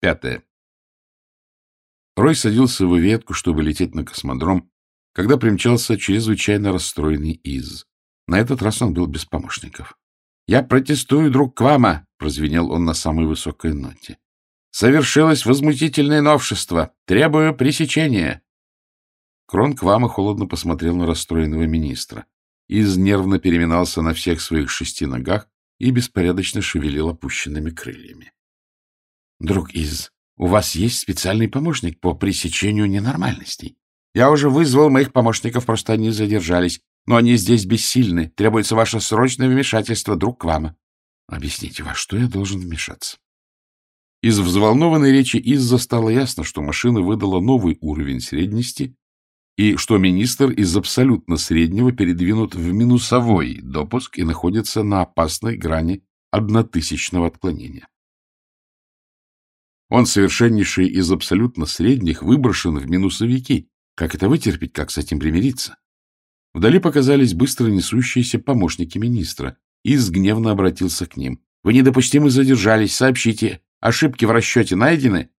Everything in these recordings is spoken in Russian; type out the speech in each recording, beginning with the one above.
Пятое. Рой садился в ветку, чтобы лететь на космодром, когда примчался чрезвычайно расстроенный Из. На этот раз он был без помощников. — Я протестую, друг Квама! — прозвенел он на самой высокой ноте. — Совершилось возмутительное новшество. Требую пресечения. Крон Квама холодно посмотрел на расстроенного министра. Из нервно переминался на всех своих шести ногах и беспорядочно шевелил опущенными крыльями. — Друг Из, у вас есть специальный помощник по пресечению ненормальностей. Я уже вызвал моих помощников, просто они задержались. Но они здесь бессильны. Требуется ваше срочное вмешательство, друг к вам. Объясните, во что я должен вмешаться? Из взволнованной речи Изза стало ясно, что машина выдала новый уровень средности и что министр из абсолютно среднего передвинут в минусовой допуск и находится на опасной грани однотысячного отклонения. Он, совершеннейший из абсолютно средних, выброшен в минусовики. Как это вытерпеть, как с этим примириться? Вдали показались быстро несущиеся помощники министра. Из гневно обратился к ним. — Вы недопустимо задержались, сообщите. Ошибки в расчете найдены?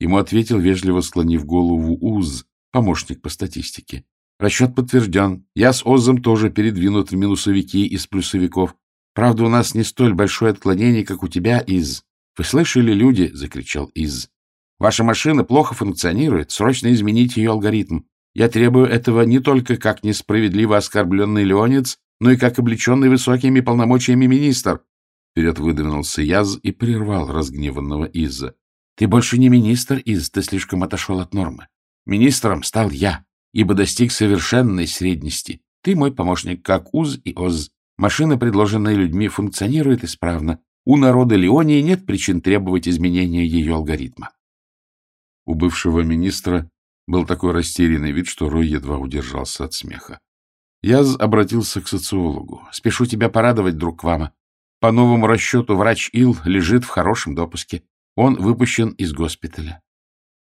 Ему ответил, вежливо склонив голову УЗ, помощник по статистике. Расчет подтвержден. Я с ОЗом тоже передвинут в минусовики из плюсовиков. Правда, у нас не столь большое отклонение, как у тебя, Из. «Вы слышали, люди?» — закричал Из. «Ваша машина плохо функционирует. Срочно измените ее алгоритм. Я требую этого не только как несправедливо оскорбленный Леонец, но и как облеченный высокими полномочиями министр». Вперед выдвинулся Яз и прервал разгневанного Иза. «Ты больше не министр, Из, ты слишком отошел от нормы. Министром стал я, ибо достиг совершенной средности. Ты мой помощник, как УЗ и ОЗ. Машина, предложенная людьми, функционирует исправно. У народа Леонии нет причин требовать изменения ее алгоритма. У бывшего министра был такой растерянный вид, что Рой едва удержался от смеха. Я обратился к социологу. «Спешу тебя порадовать, друг Квама. По новому расчету врач Ил лежит в хорошем допуске. Он выпущен из госпиталя.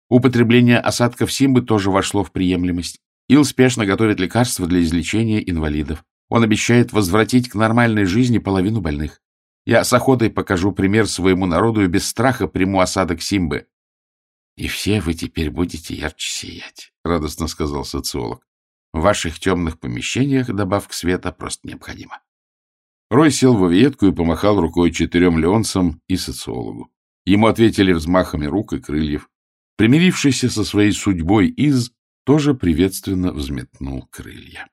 Употребление осадков Симбы тоже вошло в приемлемость. Ил спешно готовит лекарства для излечения инвалидов. Он обещает возвратить к нормальной жизни половину больных. Я с охотой покажу пример своему народу и без страха приму осадок Симбы. — И все вы теперь будете ярче сиять, — радостно сказал социолог. — В ваших темных помещениях добавка света просто необходима. Рой сел в авиетку и помахал рукой четырем леонцам и социологу. Ему ответили взмахами рук и крыльев. Примирившийся со своей судьбой Из тоже приветственно взметнул крылья.